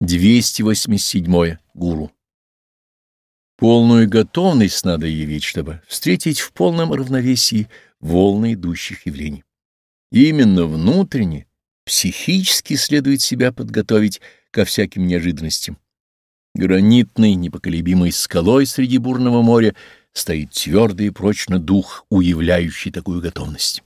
287. Гуру. Полную готовность надо явить, чтобы встретить в полном равновесии волны идущих явлений. Именно внутренне, психически следует себя подготовить ко всяким неожиданностям. Гранитной, непоколебимой скалой среди бурного моря стоит твердый и прочно дух, уявляющий такую готовность.